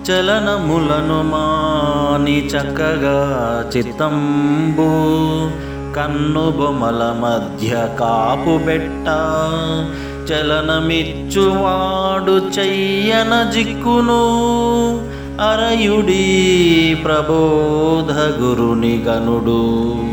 చలనములను మాని చక్కగా చిత్తంబు. కన్ను బొమల మధ్య కాపు బెట్ట. చలనమిచ్చువాడు చెయ్యన జిక్కును. అరయుడి ప్రబోధ గురుని గనుడు.